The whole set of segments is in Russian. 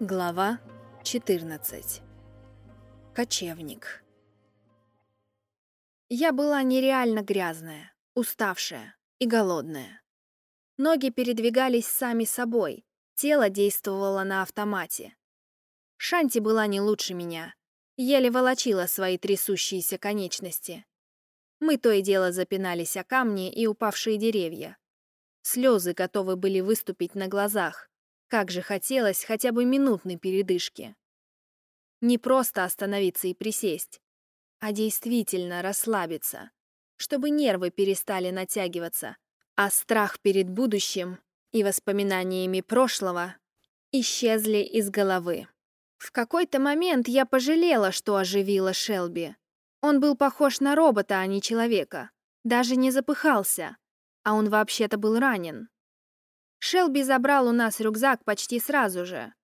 Глава 14. Кочевник. Я была нереально грязная, уставшая и голодная. Ноги передвигались сами собой, тело действовало на автомате. Шанти была не лучше меня, еле волочила свои трясущиеся конечности. Мы то и дело запинались о камни и упавшие деревья. Слезы готовы были выступить на глазах. Как же хотелось хотя бы минутной передышки. Не просто остановиться и присесть, а действительно расслабиться, чтобы нервы перестали натягиваться, а страх перед будущим и воспоминаниями прошлого исчезли из головы. В какой-то момент я пожалела, что оживила Шелби. Он был похож на робота, а не человека. Даже не запыхался. А он вообще-то был ранен. Шелби забрал у нас рюкзак почти сразу же.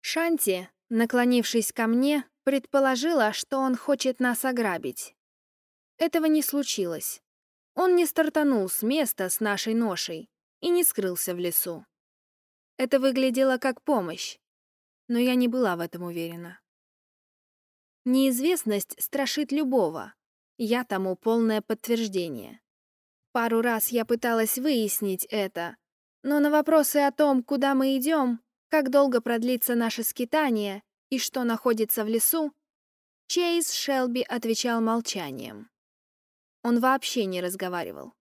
Шанти, наклонившись ко мне, предположила, что он хочет нас ограбить. Этого не случилось. Он не стартанул с места с нашей ношей и не скрылся в лесу. Это выглядело как помощь, но я не была в этом уверена. Неизвестность страшит любого. Я тому полное подтверждение. Пару раз я пыталась выяснить это, но на вопросы о том, куда мы идем, как долго продлится наше скитание и что находится в лесу, Чейз Шелби отвечал молчанием. Он вообще не разговаривал.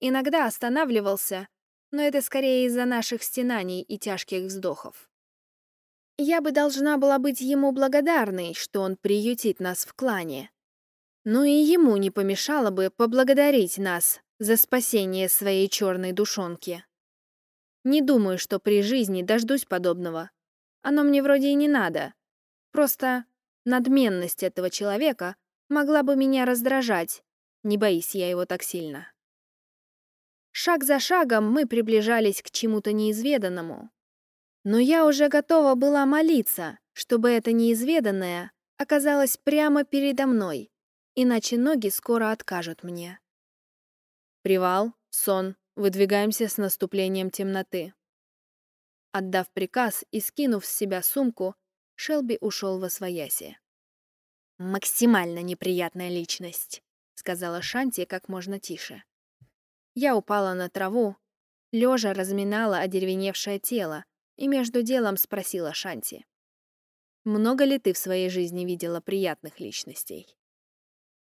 Иногда останавливался, но это скорее из-за наших стенаний и тяжких вздохов. Я бы должна была быть ему благодарной, что он приютит нас в клане. Но и ему не помешало бы поблагодарить нас за спасение своей черной душонки. Не думаю, что при жизни дождусь подобного. Оно мне вроде и не надо. Просто надменность этого человека могла бы меня раздражать, не боись я его так сильно. Шаг за шагом мы приближались к чему-то неизведанному. Но я уже готова была молиться, чтобы это неизведанное оказалось прямо передо мной, иначе ноги скоро откажут мне. Привал, сон, Выдвигаемся с наступлением темноты. Отдав приказ и скинув с себя сумку, Шелби ушел во свояси. «Максимально неприятная личность», — сказала Шанти как можно тише. Я упала на траву, лежа разминала одеревеневшее тело и между делом спросила Шанти. «Много ли ты в своей жизни видела приятных личностей?»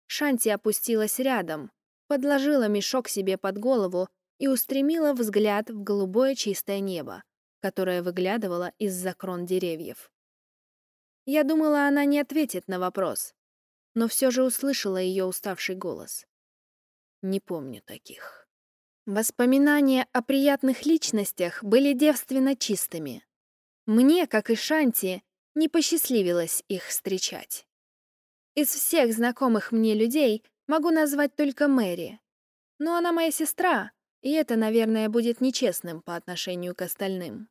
Шанти опустилась рядом, подложила мешок себе под голову и устремила взгляд в голубое чистое небо, которое выглядывало из-за крон деревьев. Я думала, она не ответит на вопрос, но все же услышала ее уставший голос. Не помню таких. Воспоминания о приятных личностях были девственно чистыми. Мне, как и Шанти, не посчастливилось их встречать. Из всех знакомых мне людей могу назвать только Мэри. Но она моя сестра, и это, наверное, будет нечестным по отношению к остальным.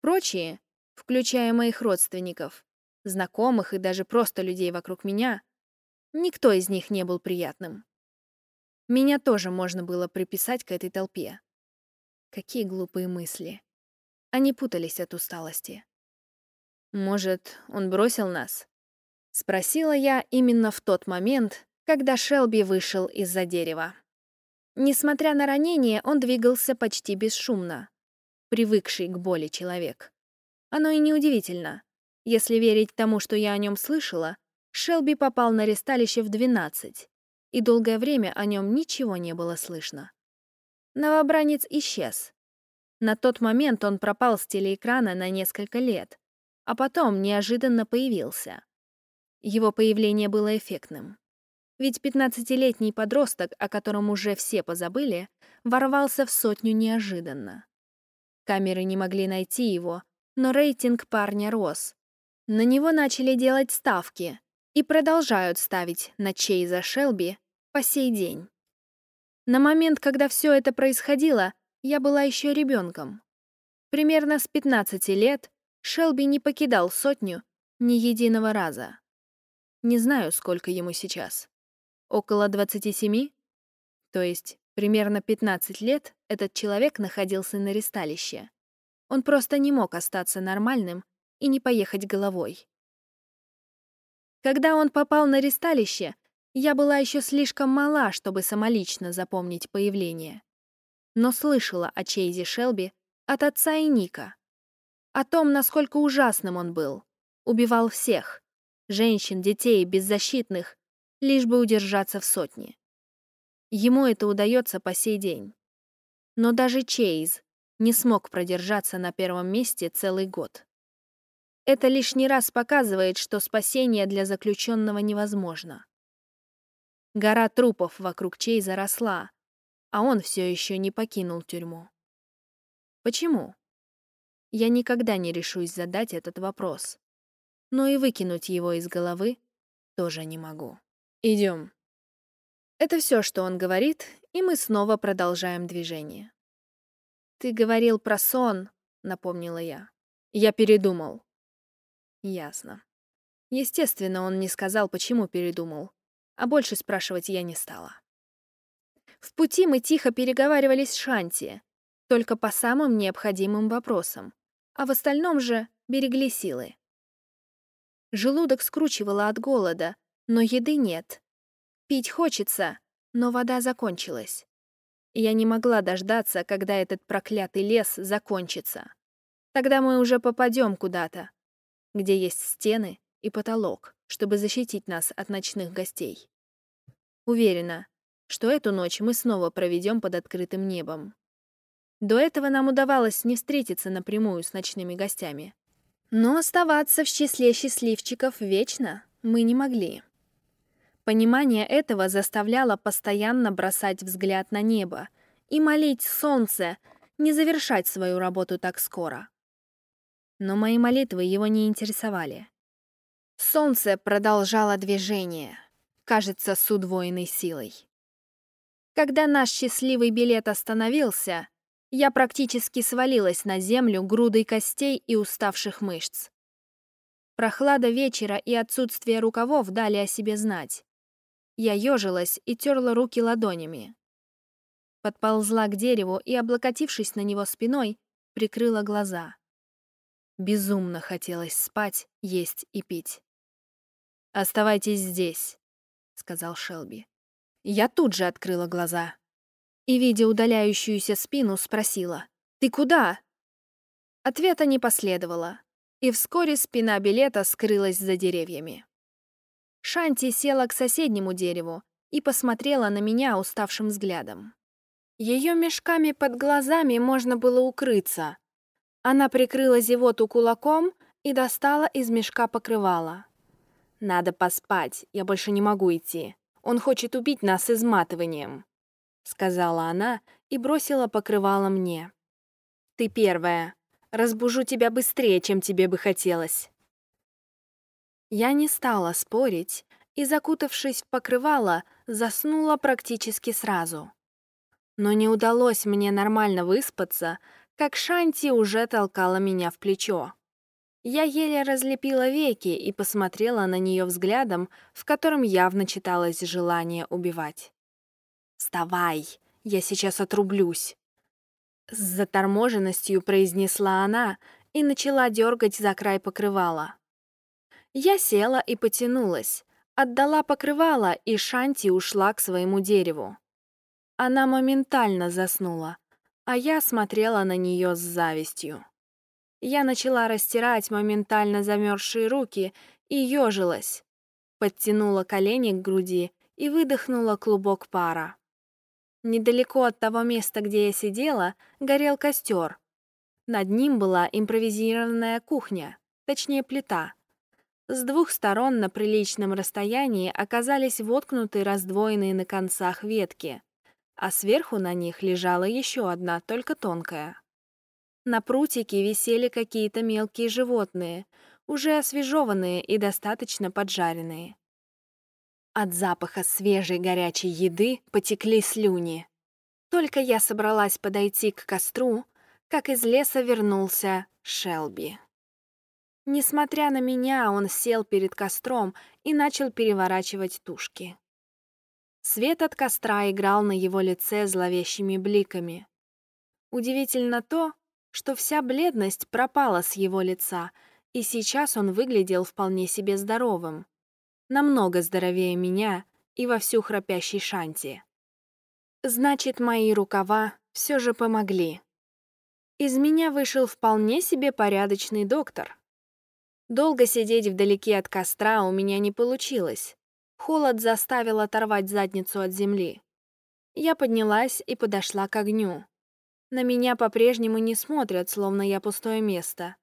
Прочие, включая моих родственников, знакомых и даже просто людей вокруг меня, никто из них не был приятным. Меня тоже можно было приписать к этой толпе. Какие глупые мысли. Они путались от усталости. «Может, он бросил нас?» — спросила я именно в тот момент, когда Шелби вышел из-за дерева. Несмотря на ранение, он двигался почти бесшумно. Привыкший к боли человек. Оно и неудивительно. Если верить тому, что я о нем слышала, Шелби попал на ресталище в 12, и долгое время о нем ничего не было слышно. Новобранец исчез. На тот момент он пропал с телеэкрана на несколько лет, а потом неожиданно появился. Его появление было эффектным. Ведь пятнадцатилетний подросток, о котором уже все позабыли, ворвался в сотню неожиданно. Камеры не могли найти его, но рейтинг парня рос. На него начали делать ставки и продолжают ставить на Чейза Шелби по сей день. На момент, когда все это происходило, я была еще ребенком. Примерно с 15 лет Шелби не покидал сотню ни единого раза. Не знаю, сколько ему сейчас. Около 27? То есть примерно 15 лет этот человек находился на ресталище. Он просто не мог остаться нормальным и не поехать головой. Когда он попал на ресталище, я была еще слишком мала, чтобы самолично запомнить появление. Но слышала о Чейзе Шелби от отца и Ника. О том, насколько ужасным он был. Убивал всех. Женщин, детей, беззащитных, лишь бы удержаться в сотне. Ему это удается по сей день. Но даже Чейз не смог продержаться на первом месте целый год. Это лишний раз показывает, что спасение для заключенного невозможно. Гора трупов вокруг Чейза росла, а он все еще не покинул тюрьму. Почему? Я никогда не решусь задать этот вопрос. Но и выкинуть его из головы тоже не могу. Идем. Это все, что он говорит, и мы снова продолжаем движение. «Ты говорил про сон», — напомнила я. «Я передумал». Ясно. Естественно, он не сказал, почему передумал, а больше спрашивать я не стала. В пути мы тихо переговаривались с Шанти, только по самым необходимым вопросам, а в остальном же берегли силы. Желудок скручивало от голода, но еды нет. Пить хочется, но вода закончилась. Я не могла дождаться, когда этот проклятый лес закончится. Тогда мы уже попадем куда-то, где есть стены и потолок, чтобы защитить нас от ночных гостей. Уверена, что эту ночь мы снова проведем под открытым небом. До этого нам удавалось не встретиться напрямую с ночными гостями. Но оставаться в числе счастливчиков вечно мы не могли. Понимание этого заставляло постоянно бросать взгляд на небо и молить солнце не завершать свою работу так скоро. Но мои молитвы его не интересовали. Солнце продолжало движение, кажется, с удвоенной силой. Когда наш счастливый билет остановился, я практически свалилась на землю грудой костей и уставших мышц. Прохлада вечера и отсутствие рукавов дали о себе знать. Я ежилась и терла руки ладонями. Подползла к дереву и, облокотившись на него спиной, прикрыла глаза. Безумно хотелось спать, есть и пить. «Оставайтесь здесь», — сказал Шелби. Я тут же открыла глаза и, видя удаляющуюся спину, спросила «Ты куда?». Ответа не последовало, и вскоре спина билета скрылась за деревьями. Шанти села к соседнему дереву и посмотрела на меня уставшим взглядом. Ее мешками под глазами можно было укрыться. Она прикрыла зевоту кулаком и достала из мешка покрывало. «Надо поспать, я больше не могу идти. Он хочет убить нас изматыванием», — сказала она и бросила покрывало мне. «Ты первая. Разбужу тебя быстрее, чем тебе бы хотелось». Я не стала спорить и, закутавшись в покрывало, заснула практически сразу. Но не удалось мне нормально выспаться, как Шанти уже толкала меня в плечо. Я еле разлепила веки и посмотрела на нее взглядом, в котором явно читалось желание убивать. «Вставай, я сейчас отрублюсь!» С заторможенностью произнесла она и начала дергать за край покрывала. Я села и потянулась, отдала покрывало, и Шанти ушла к своему дереву. Она моментально заснула, а я смотрела на нее с завистью. Я начала растирать моментально замерзшие руки и ежилась. Подтянула колени к груди и выдохнула клубок пара. Недалеко от того места, где я сидела, горел костер. Над ним была импровизированная кухня, точнее плита — с двух сторон на приличном расстоянии оказались воткнуты раздвоенные на концах ветки, а сверху на них лежала еще одна, только тонкая. На прутике висели какие-то мелкие животные, уже освежеванные и достаточно поджаренные. От запаха свежей горячей еды потекли слюни. Только я собралась подойти к костру, как из леса вернулся Шелби. Несмотря на меня, он сел перед костром и начал переворачивать тушки. Свет от костра играл на его лице зловещими бликами. Удивительно то, что вся бледность пропала с его лица, и сейчас он выглядел вполне себе здоровым. Намного здоровее меня и вовсю храпящей Шанти. Значит, мои рукава все же помогли. Из меня вышел вполне себе порядочный доктор. Долго сидеть вдалеке от костра у меня не получилось. Холод заставил оторвать задницу от земли. Я поднялась и подошла к огню. На меня по-прежнему не смотрят, словно я пустое место.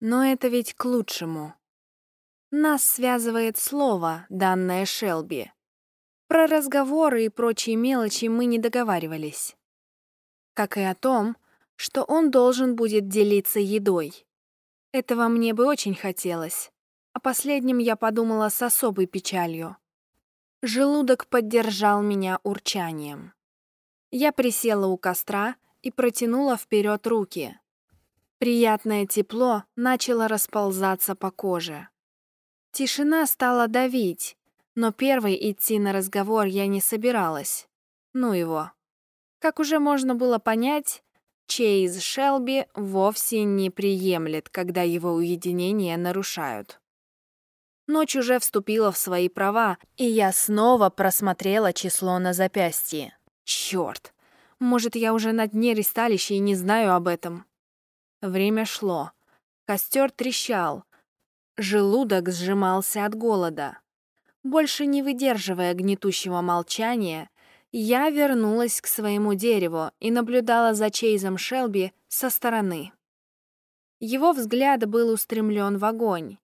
Но это ведь к лучшему. Нас связывает слово, данное Шелби. Про разговоры и прочие мелочи мы не договаривались. Как и о том, что он должен будет делиться едой. Этого мне бы очень хотелось. О последнем я подумала с особой печалью. Желудок поддержал меня урчанием. Я присела у костра и протянула вперед руки. Приятное тепло начало расползаться по коже. Тишина стала давить, но первой идти на разговор я не собиралась. Ну его. Как уже можно было понять, Чейз Шелби вовсе не приемлет, когда его уединение нарушают. Ночь уже вступила в свои права, и я снова просмотрела число на запястье. Чёрт! Может, я уже на дне ристалища и не знаю об этом. Время шло. Костер трещал. Желудок сжимался от голода. Больше не выдерживая гнетущего молчания, я вернулась к своему дереву и наблюдала за Чейзом Шелби со стороны. Его взгляд был устремлен в огонь.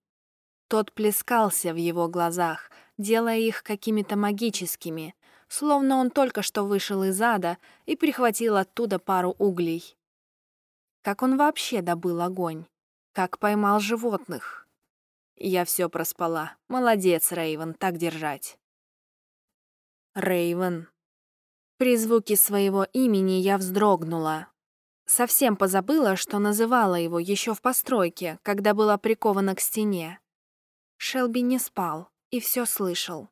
Тот плескался в его глазах, делая их какими-то магическими, словно он только что вышел из ада и прихватил оттуда пару углей. Как он вообще добыл огонь? Как поймал животных? Я все проспала. Молодец, Рейвен, так держать. Рейвен. При звуке своего имени я вздрогнула. Совсем позабыла, что называла его еще в постройке, когда была прикована к стене. Шелби не спал и все слышал.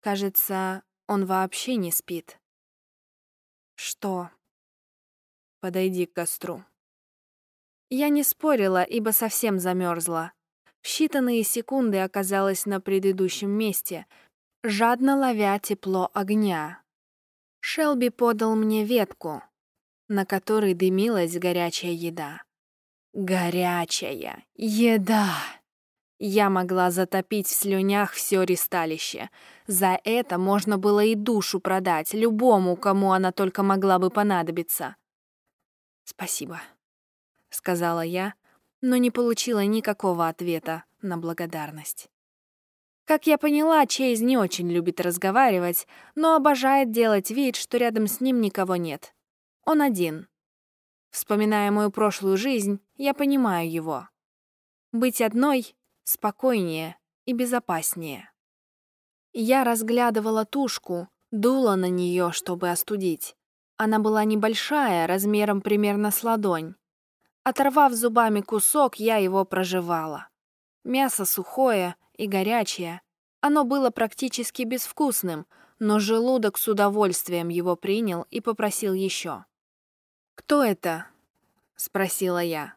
Кажется, он вообще не спит. Что? Подойди к костру. Я не спорила, ибо совсем замерзла. В считанные секунды оказалась на предыдущем месте, жадно ловя тепло огня. Шелби подал мне ветку, на которой дымилась горячая еда. Горячая еда! Я могла затопить в слюнях все ристалище. За это можно было и душу продать любому, кому она только могла бы понадобиться. «Спасибо», — сказала я, но не получила никакого ответа на благодарность. Как я поняла, Чейз не очень любит разговаривать, но обожает делать вид, что рядом с ним никого нет. Он один. Вспоминая мою прошлую жизнь, я понимаю его. Быть одной спокойнее и безопаснее. Я разглядывала тушку, дула на нее, чтобы остудить. Она была небольшая, размером примерно с ладонь. Оторвав зубами кусок, я его прожевала. Мясо сухое и горячее. Оно было практически безвкусным, но желудок с удовольствием его принял и попросил еще. «Кто это?» — спросила я.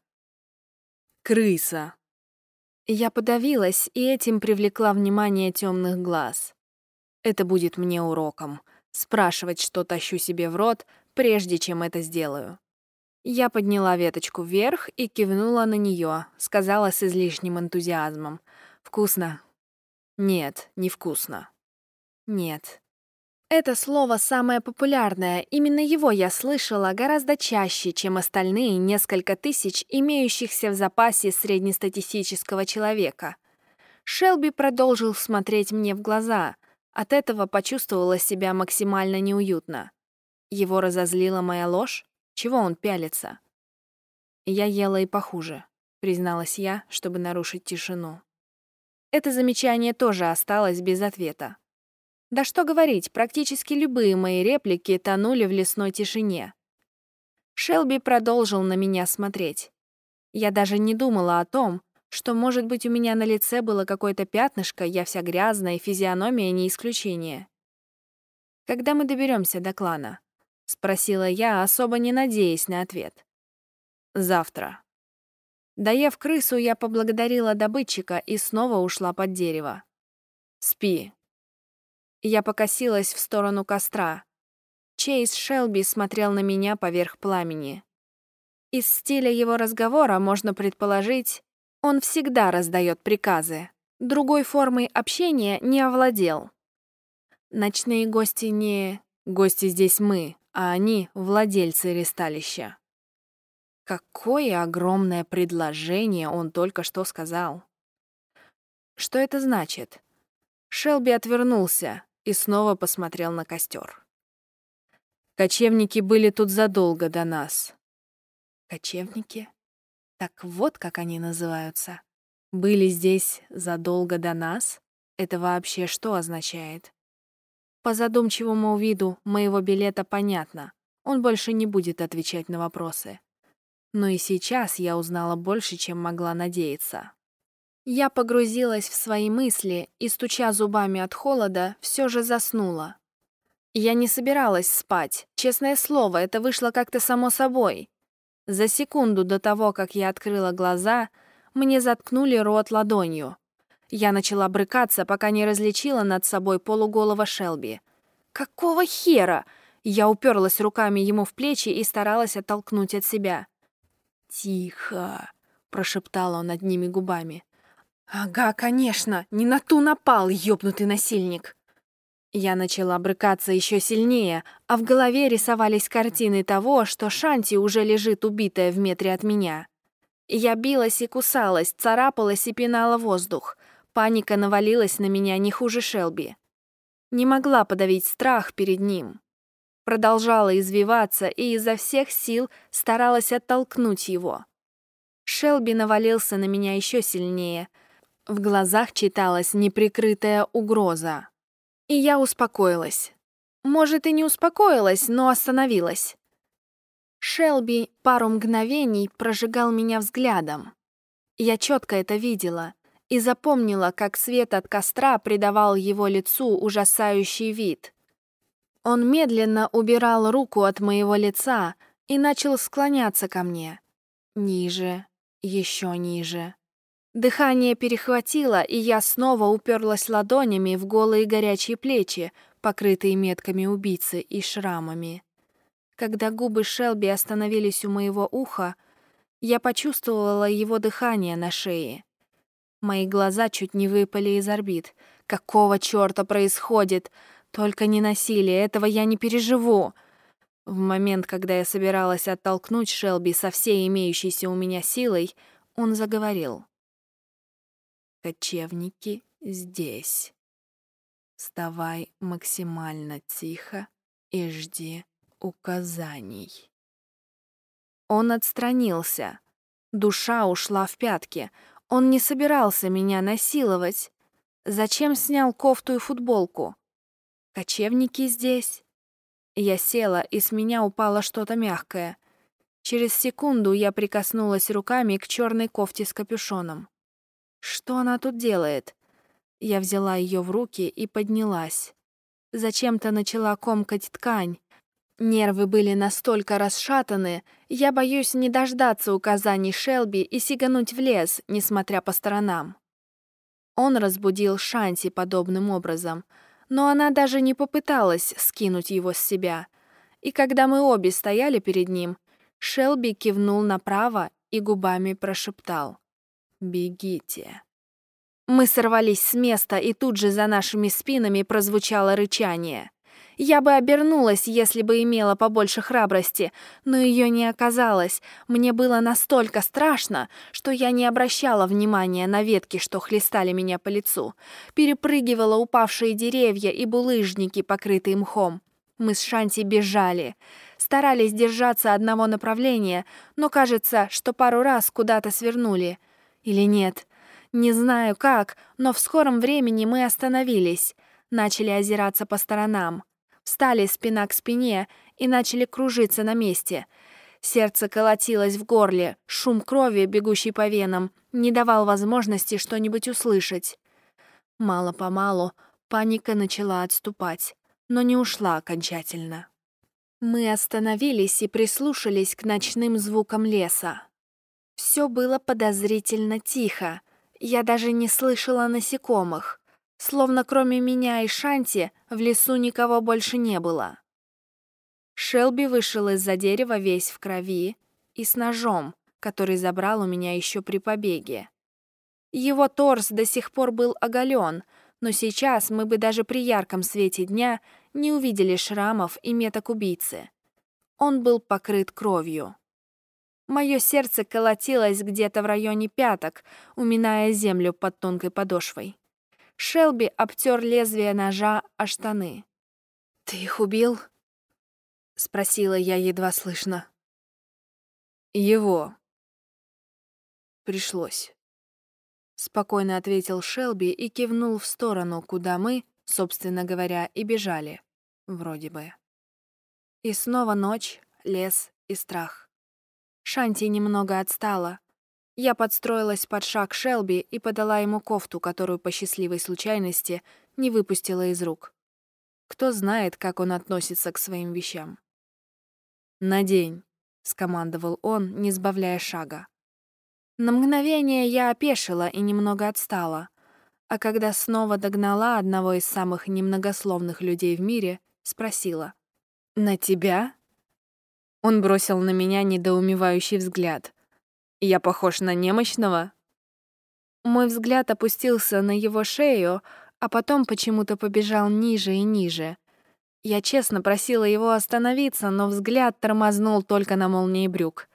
«Крыса», я подавилась и этим привлекла внимание темных глаз. Это будет мне уроком — спрашивать, что тащу себе в рот, прежде чем это сделаю. Я подняла веточку вверх и кивнула на нее, сказала с излишним энтузиазмом. «Вкусно?» «Нет, не вкусно». «Нет, это слово самое популярное, именно его я слышала гораздо чаще, чем остальные несколько тысяч имеющихся в запасе среднестатистического человека. Шелби продолжил смотреть мне в глаза. От этого почувствовала себя максимально неуютно. Его разозлила моя ложь? Чего он пялится? Я ела и похуже, призналась я, чтобы нарушить тишину. Это замечание тоже осталось без ответа. Да что говорить, практически любые мои реплики тонули в лесной тишине. Шелби продолжил на меня смотреть. Я даже не думала о том, что, может быть, у меня на лице было какое-то пятнышко, я вся грязная, физиономия не исключение. «Когда мы доберемся до клана?» — спросила я, особо не надеясь на ответ. Завтра. Доев крысу, я поблагодарила добытчика и снова ушла под дерево. Спи. Я покосилась в сторону костра. Чейз Шелби смотрел на меня поверх пламени. Из стиля его разговора можно предположить, он всегда раздает приказы. Другой формой общения не овладел. Ночные гости не... Гости здесь мы, а они — владельцы ресталища. Какое огромное предложение он только что сказал. Что это значит? Шелби отвернулся и снова посмотрел на костер. Кочевники были тут задолго до нас. Кочевники? Так вот, как они называются. Были здесь задолго до нас? Это вообще что означает? По задумчивому виду моего билета понятно. Он больше не будет отвечать на вопросы. Но и сейчас я узнала больше, чем могла надеяться. Я погрузилась в свои мысли и, стуча зубами от холода, все же заснула. Я не собиралась спать. Честное слово, это вышло как-то само собой. За секунду до того, как я открыла глаза, мне заткнули рот ладонью. Я начала брыкаться, пока не различила над собой полуголого Шелби. «Какого хера?» Я уперлась руками ему в плечи и старалась оттолкнуть от себя. «Тихо», — прошептал он одними губами. «Ага, конечно, не на ту напал, ёбнутый насильник!» Я начала брыкаться еще сильнее, а в голове рисовались картины того, что Шанти уже лежит убитая в метре от меня. Я билась и кусалась, царапалась и пинала воздух. Паника навалилась на меня не хуже Шелби. Не могла подавить страх перед ним продолжала извиваться и изо всех сил старалась оттолкнуть его. Шелби навалился на меня еще сильнее. В глазах читалась неприкрытая угроза. И я успокоилась. Может, и не успокоилась, но остановилась. Шелби пару мгновений прожигал меня взглядом. Я четко это видела и запомнила, как свет от костра придавал его лицу ужасающий вид. Он медленно убирал руку от моего лица и начал склоняться ко мне. Ниже, еще ниже. Дыхание перехватило, и я снова уперлась ладонями в голые горячие плечи, покрытые метками убийцы и шрамами. Когда губы Шелби остановились у моего уха, я почувствовала его дыхание на шее. Мои глаза чуть не выпали из орбит. Какого чёрта происходит? Только не насилие, этого я не переживу. В момент, когда я собиралась оттолкнуть Шелби со всей имеющейся у меня силой, он заговорил. «Кочевники здесь. Вставай максимально тихо и жди указаний». Он отстранился. Душа ушла в пятки. Он не собирался меня насиловать. Зачем снял кофту и футболку? Кочевники здесь. Я села, и с меня упало что-то мягкое. Через секунду я прикоснулась руками к черной кофте с капюшоном. Что она тут делает? Я взяла ее в руки и поднялась. Зачем-то начала комкать ткань. Нервы были настолько расшатаны, я боюсь не дождаться указаний Шелби и сигануть в лес, несмотря по сторонам. Он разбудил Шанти подобным образом — но она даже не попыталась скинуть его с себя. И когда мы обе стояли перед ним, Шелби кивнул направо и губами прошептал «Бегите». Мы сорвались с места, и тут же за нашими спинами прозвучало рычание. Я бы обернулась, если бы имела побольше храбрости, но ее не оказалось. Мне было настолько страшно, что я не обращала внимания на ветки, что хлестали меня по лицу. Перепрыгивала упавшие деревья и булыжники, покрытые мхом. Мы с Шанти бежали. Старались держаться одного направления, но кажется, что пару раз куда-то свернули. Или нет. Не знаю как, но в скором времени мы остановились. Начали озираться по сторонам встали спина к спине и начали кружиться на месте. Сердце колотилось в горле, шум крови, бегущий по венам, не давал возможности что-нибудь услышать. Мало-помалу паника начала отступать, но не ушла окончательно. Мы остановились и прислушались к ночным звукам леса. Все было подозрительно тихо. Я даже не слышала насекомых. Словно кроме меня и Шанти в лесу никого больше не было. Шелби вышел из-за дерева весь в крови и с ножом, который забрал у меня еще при побеге. Его торс до сих пор был оголен, но сейчас мы бы даже при ярком свете дня не увидели шрамов и меток убийцы. Он был покрыт кровью. Мое сердце колотилось где-то в районе пяток, уминая землю под тонкой подошвой. Шелби обтер лезвие ножа о штаны. «Ты их убил?» — спросила я едва слышно. «Его». Пришлось. Спокойно ответил Шелби и кивнул в сторону, куда мы, собственно говоря, и бежали. Вроде бы. И снова ночь, лес и страх. Шанти немного отстала. Я подстроилась под шаг Шелби и подала ему кофту, которую по счастливой случайности не выпустила из рук. Кто знает, как он относится к своим вещам. «Надень», — скомандовал он, не сбавляя шага. На мгновение я опешила и немного отстала, а когда снова догнала одного из самых немногословных людей в мире, спросила. «На тебя?» Он бросил на меня недоумевающий взгляд. «Я похож на немощного?» Мой взгляд опустился на его шею, а потом почему-то побежал ниже и ниже. Я честно просила его остановиться, но взгляд тормознул только на молнии брюк.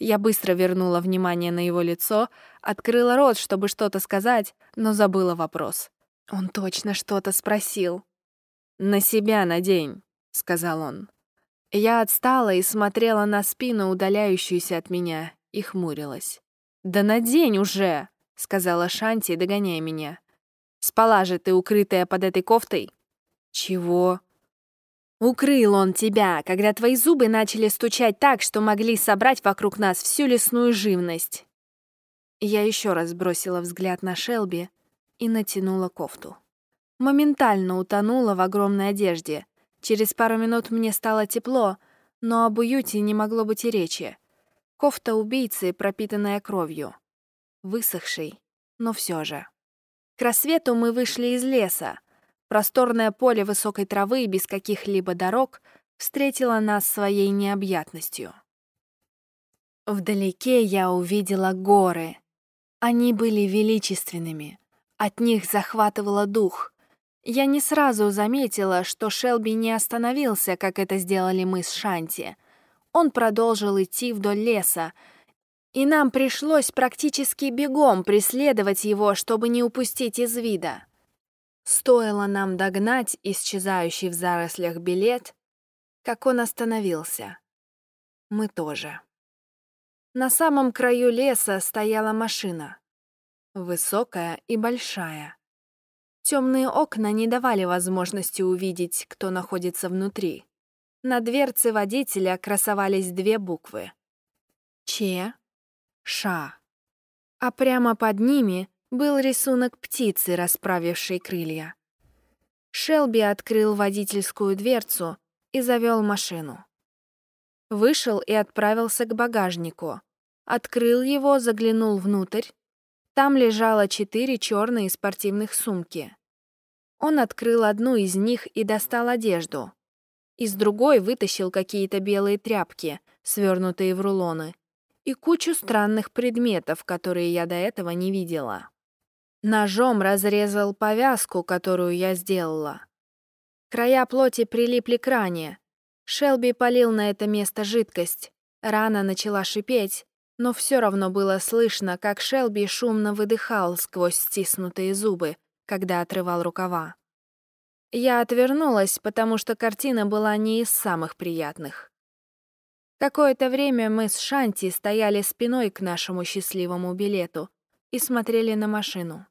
Я быстро вернула внимание на его лицо, открыла рот, чтобы что-то сказать, но забыла вопрос. Он точно что-то спросил. «На себя надень», — сказал он. Я отстала и смотрела на спину, удаляющуюся от меня, и хмурилась. «Да надень уже!» — сказала Шанти, догоняя меня. «Спала же ты, укрытая под этой кофтой?» «Чего?» Укрыл он тебя, когда твои зубы начали стучать так, что могли собрать вокруг нас всю лесную живность. Я еще раз бросила взгляд на Шелби и натянула кофту. Моментально утонула в огромной одежде. Через пару минут мне стало тепло, но об уюте не могло быть и речи. Кофта убийцы, пропитанная кровью. Высохшей, но все же. К рассвету мы вышли из леса, Просторное поле высокой травы без каких-либо дорог встретило нас своей необъятностью. Вдалеке я увидела горы. Они были величественными. От них захватывало дух. Я не сразу заметила, что Шелби не остановился, как это сделали мы с Шанти. Он продолжил идти вдоль леса, и нам пришлось практически бегом преследовать его, чтобы не упустить из вида. Стоило нам догнать исчезающий в зарослях билет, как он остановился. Мы тоже. На самом краю леса стояла машина. Высокая и большая. Темные окна не давали возможности увидеть, кто находится внутри. На дверце водителя красовались две буквы. Че, Ша. А прямо под ними был рисунок птицы, расправившей крылья. Шелби открыл водительскую дверцу и завел машину. Вышел и отправился к багажнику. Открыл его, заглянул внутрь. Там лежало четыре черные спортивных сумки. Он открыл одну из них и достал одежду. Из другой вытащил какие-то белые тряпки, свернутые в рулоны, и кучу странных предметов, которые я до этого не видела. Ножом разрезал повязку, которую я сделала. Края плоти прилипли к ране. Шелби полил на это место жидкость. Рана начала шипеть, но все равно было слышно, как Шелби шумно выдыхал сквозь стиснутые зубы, когда отрывал рукава. Я отвернулась, потому что картина была не из самых приятных. Какое-то время мы с Шанти стояли спиной к нашему счастливому билету, и смотрели на машину.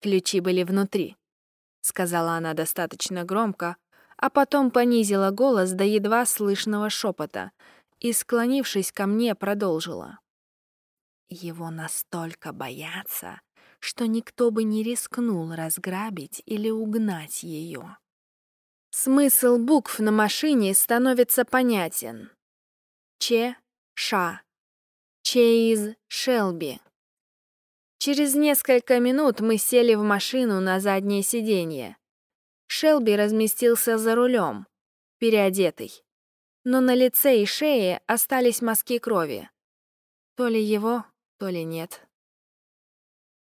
«Ключи были внутри», — сказала она достаточно громко, а потом понизила голос до едва слышного шепота и, склонившись ко мне, продолжила. «Его настолько боятся, что никто бы не рискнул разграбить или угнать ее. Смысл букв на машине становится понятен. Че, ша, Чейз Шелби. Через несколько минут мы сели в машину на заднее сиденье. Шелби разместился за рулем, переодетый. Но на лице и шее остались мазки крови. То ли его, то ли нет.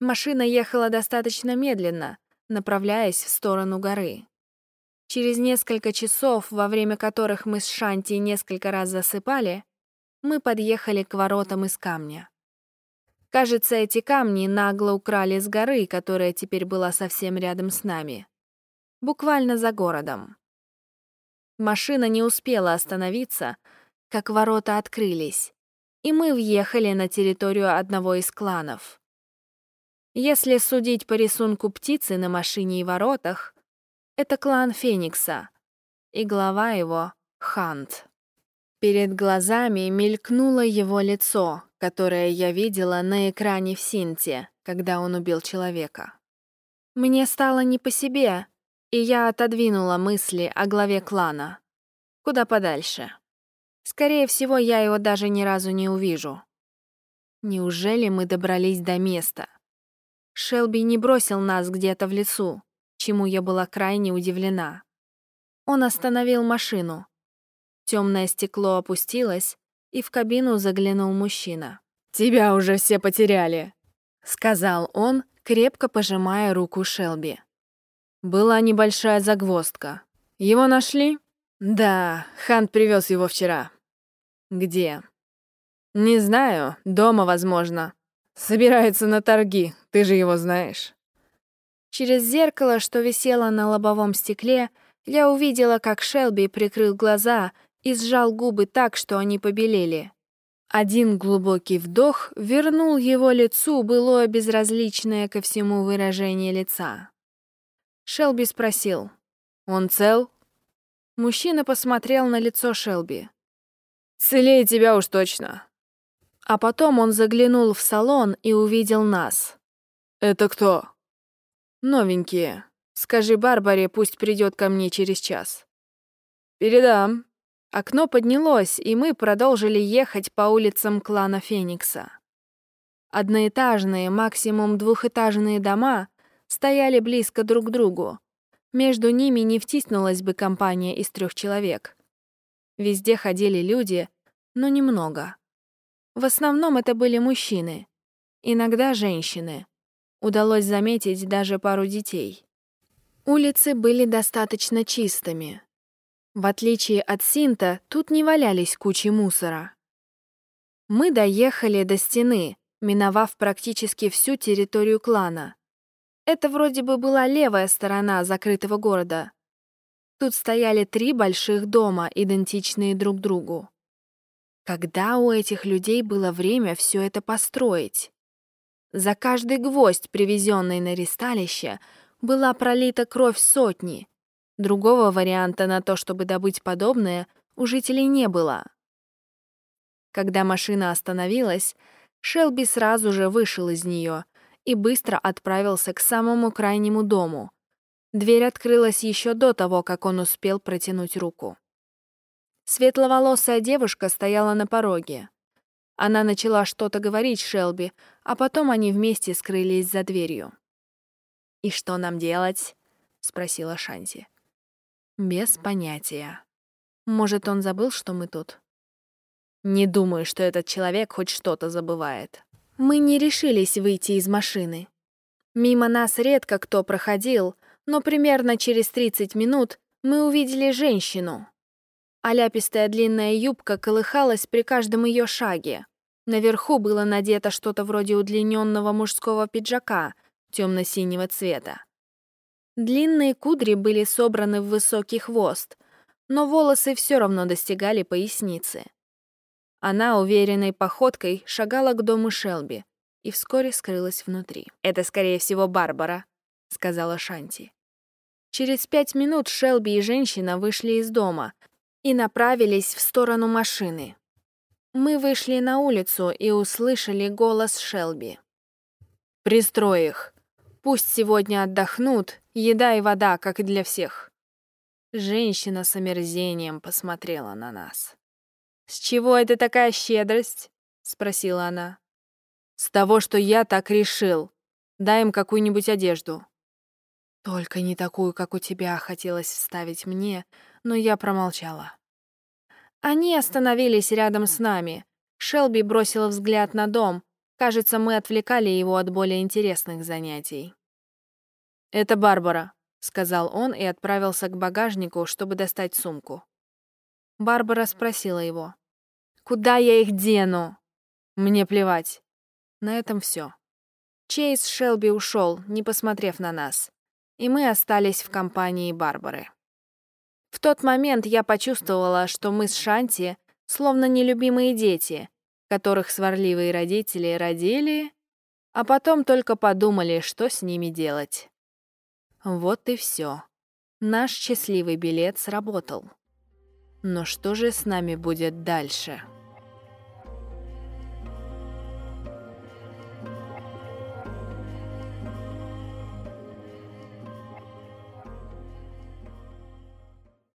Машина ехала достаточно медленно, направляясь в сторону горы. Через несколько часов, во время которых мы с Шанти несколько раз засыпали, мы подъехали к воротам из камня. Кажется, эти камни нагло украли с горы, которая теперь была совсем рядом с нами. Буквально за городом. Машина не успела остановиться, как ворота открылись, и мы въехали на территорию одного из кланов. Если судить по рисунку птицы на машине и воротах, это клан Феникса, и глава его — Хант. Перед глазами мелькнуло его лицо, которое я видела на экране в Синте, когда он убил человека. Мне стало не по себе, и я отодвинула мысли о главе клана. Куда подальше. Скорее всего, я его даже ни разу не увижу. Неужели мы добрались до места? Шелби не бросил нас где-то в лесу, чему я была крайне удивлена. Он остановил машину, Темное стекло опустилось, и в кабину заглянул мужчина. «Тебя уже все потеряли», — сказал он, крепко пожимая руку Шелби. «Была небольшая загвоздка. Его нашли?» «Да, Хант привез его вчера». «Где?» «Не знаю, дома, возможно. Собирается на торги, ты же его знаешь». Через зеркало, что висело на лобовом стекле, я увидела, как Шелби прикрыл глаза и сжал губы так, что они побелели. Один глубокий вдох вернул его лицу былое безразличное ко всему выражение лица. Шелби спросил, «Он цел?» Мужчина посмотрел на лицо Шелби. «Целее тебя уж точно». А потом он заглянул в салон и увидел нас. «Это кто?» «Новенькие. Скажи Барбаре, пусть придет ко мне через час». «Передам», Окно поднялось, и мы продолжили ехать по улицам клана Феникса. Одноэтажные, максимум двухэтажные дома стояли близко друг к другу. Между ними не втиснулась бы компания из трех человек. Везде ходили люди, но немного. В основном это были мужчины, иногда женщины. Удалось заметить даже пару детей. Улицы были достаточно чистыми, в отличие от Синта, тут не валялись кучи мусора. Мы доехали до стены, миновав практически всю территорию клана. Это вроде бы была левая сторона закрытого города. Тут стояли три больших дома, идентичные друг другу. Когда у этих людей было время все это построить? За каждый гвоздь, привезенный на ристалище, была пролита кровь сотни — Другого варианта на то, чтобы добыть подобное, у жителей не было. Когда машина остановилась, Шелби сразу же вышел из нее и быстро отправился к самому крайнему дому. Дверь открылась еще до того, как он успел протянуть руку. Светловолосая девушка стояла на пороге. Она начала что-то говорить Шелби, а потом они вместе скрылись за дверью. «И что нам делать?» — спросила Шанти. Без понятия. Может, он забыл, что мы тут? Не думаю, что этот человек хоть что-то забывает. Мы не решились выйти из машины. Мимо нас редко кто проходил, но примерно через 30 минут мы увидели женщину. Аляпистая длинная юбка колыхалась при каждом ее шаге. Наверху было надето что-то вроде удлиненного мужского пиджака темно-синего цвета. Длинные кудри были собраны в высокий хвост, но волосы все равно достигали поясницы. Она уверенной походкой шагала к дому Шелби и вскоре скрылась внутри. «Это, скорее всего, Барбара», — сказала Шанти. Через пять минут Шелби и женщина вышли из дома и направились в сторону машины. Мы вышли на улицу и услышали голос Шелби. «Пристрой их!» Пусть сегодня отдохнут, еда и вода, как и для всех. Женщина с омерзением посмотрела на нас. «С чего это такая щедрость?» спросила она. С того, что я так решил. Дай им какую-нибудь одежду. Только не такую, как у тебя, хотелось вставить мне, но я промолчала. Они остановились рядом с нами. Шелби бросила взгляд на дом. Кажется, мы отвлекали его от более интересных занятий. «Это Барбара», — сказал он и отправился к багажнику, чтобы достать сумку. Барбара спросила его. «Куда я их дену?» «Мне плевать». На этом все. Чейз Шелби ушел, не посмотрев на нас, и мы остались в компании Барбары. Тот момент я почувствовала, что мы с Шанти словно нелюбимые дети, которых сварливые родители родили, а потом только подумали, что с ними делать. Вот и все. Наш счастливый билет сработал. Но что же с нами будет дальше?